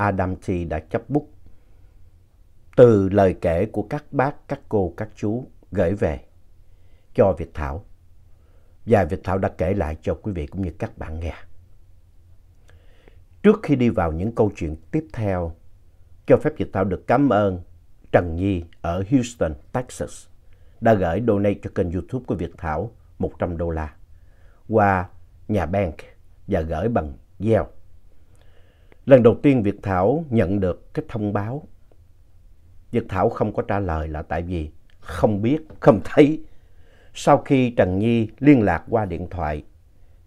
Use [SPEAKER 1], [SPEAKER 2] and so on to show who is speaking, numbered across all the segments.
[SPEAKER 1] Adam T đã chấp bút từ lời kể của các bác, các cô, các chú gửi về cho Việt Thảo. Và Việt Thảo đã kể lại cho quý vị cũng như các bạn nghe. Trước khi đi vào những câu chuyện tiếp theo, cho phép Việt Thảo được cảm ơn Trần Nhi ở Houston, Texas đã gửi donate cho kênh YouTube của Việt Thảo 100 đô la qua nhà bank và gửi bằng Zelle. Lần đầu tiên Việt Thảo nhận được cái thông báo. Việt Thảo không có trả lời là tại vì không biết, không thấy. Sau khi Trần Nhi liên lạc qua điện thoại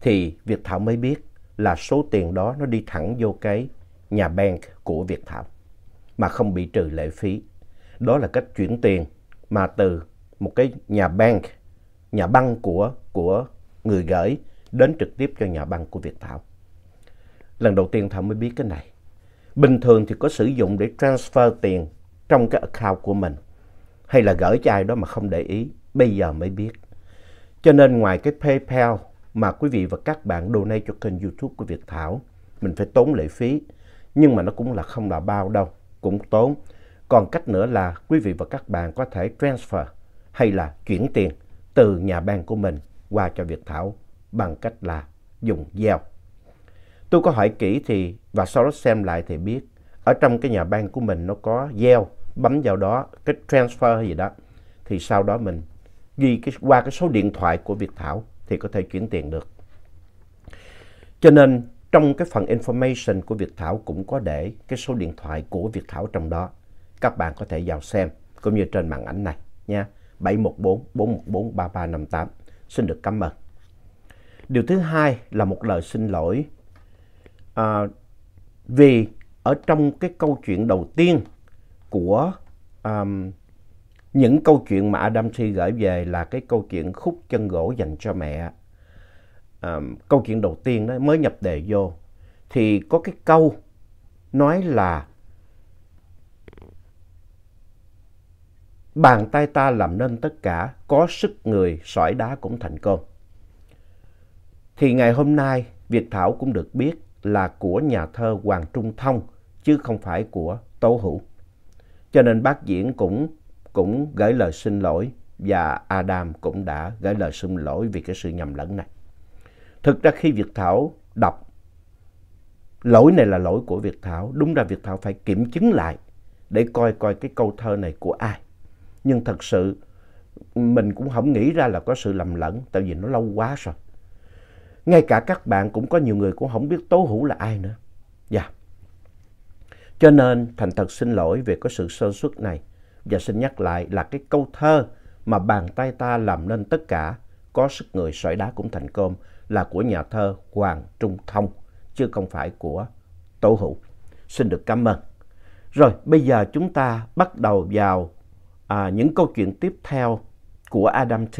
[SPEAKER 1] thì Việt Thảo mới biết là số tiền đó nó đi thẳng vô cái nhà bank của Việt Thảo mà không bị trừ lệ phí. Đó là cách chuyển tiền mà từ một cái nhà bank, nhà băng của, của người gửi đến trực tiếp cho nhà băng của Việt Thảo. Lần đầu tiên Thảo mới biết cái này. Bình thường thì có sử dụng để transfer tiền trong cái account của mình hay là gửi cho ai đó mà không để ý. Bây giờ mới biết. Cho nên ngoài cái PayPal mà quý vị và các bạn donate cho kênh YouTube của Việt Thảo, mình phải tốn lệ phí. Nhưng mà nó cũng là không là bao đâu, cũng tốn. Còn cách nữa là quý vị và các bạn có thể transfer hay là chuyển tiền từ nhà bang của mình qua cho Việt Thảo bằng cách là dùng Zelle. Tôi có hỏi kỹ thì và sau đó xem lại thì biết ở trong cái nhà bang của mình nó có gieo bấm vào đó cái transfer hay gì đó thì sau đó mình ghi cái, qua cái số điện thoại của Việt Thảo thì có thể chuyển tiền được. Cho nên trong cái phần information của Việt Thảo cũng có để cái số điện thoại của Việt Thảo trong đó. Các bạn có thể vào xem cũng như trên màn ảnh này nha. 714 414 3358. Xin được cảm ơn. Điều thứ hai là một lời xin lỗi. À, vì ở trong cái câu chuyện đầu tiên của um, những câu chuyện mà Adam Si gửi về là cái câu chuyện khúc chân gỗ dành cho mẹ. Um, câu chuyện đầu tiên đó mới nhập đề vô thì có cái câu nói là bàn tay ta làm nên tất cả, có sức người sỏi đá cũng thành công. Thì ngày hôm nay Việt Thảo cũng được biết là của nhà thơ Hoàng Trung Thông chứ không phải của Tố Hữu. Cho nên bác diễn cũng cũng gửi lời xin lỗi và Adam cũng đã gửi lời xin lỗi vì cái sự nhầm lẫn này. Thực ra khi Việt Thảo đọc lỗi này là lỗi của Việt Thảo, đúng ra Việt Thảo phải kiểm chứng lại để coi coi cái câu thơ này của ai. Nhưng thật sự mình cũng không nghĩ ra là có sự lầm lẫn tại vì nó lâu quá rồi. Ngay cả các bạn cũng có nhiều người cũng không biết Tố Hữu là ai nữa. Dạ. Yeah. Cho nên thành thật xin lỗi về cái sự sơ suất này. Và xin nhắc lại là cái câu thơ mà bàn tay ta làm nên tất cả, có sức người sỏi đá cũng thành công là của nhà thơ Hoàng Trung Thông, chứ không phải của Tố Hữu. Xin được cảm ơn. Rồi, bây giờ chúng ta bắt đầu vào à, những câu chuyện tiếp theo của Adam T.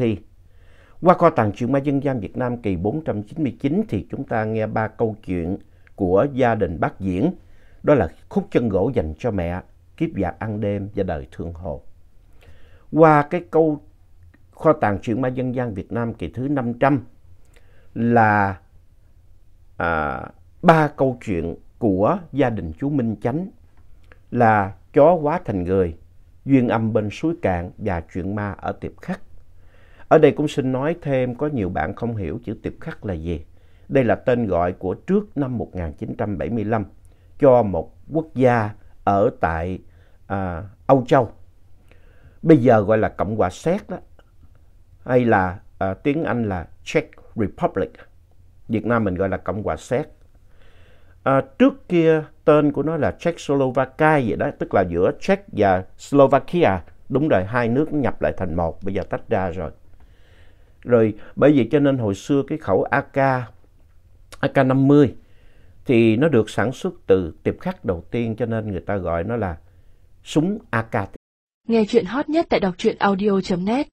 [SPEAKER 1] Qua kho tàng truyện ma dân gian Việt Nam kỳ 499 thì chúng ta nghe ba câu chuyện của gia đình bác diễn. Đó là khúc chân gỗ dành cho mẹ, kiếp giặc ăn đêm và đời thương hồ. Qua cái câu kho tàng truyện ma dân gian Việt Nam kỳ thứ 500 là à, ba câu chuyện của gia đình chú Minh Chánh là chó quá thành người, duyên âm bên suối cạn và chuyện ma ở tiệp khắc. Ở đây cũng xin nói thêm có nhiều bạn không hiểu chữ tiệp khắc là gì. Đây là tên gọi của trước năm 1975 cho một quốc gia ở tại à, Âu Châu. Bây giờ gọi là Cộng hòa Séc đó. Hay là à, tiếng Anh là Czech Republic. Việt Nam mình gọi là Cộng hòa Séc. À, trước kia tên của nó là Czechoslovakia vậy đó, tức là giữa Czech và Slovakia. Đúng rồi, hai nước nhập lại thành một, bây giờ tách ra rồi. Rồi bởi vì cho nên hồi xưa cái khẩu AK, AK-50 thì nó được sản xuất từ tiệp khắc đầu tiên cho nên người ta gọi nó là súng AK.
[SPEAKER 2] Nghe chuyện hot nhất tại đọc truyện audio.net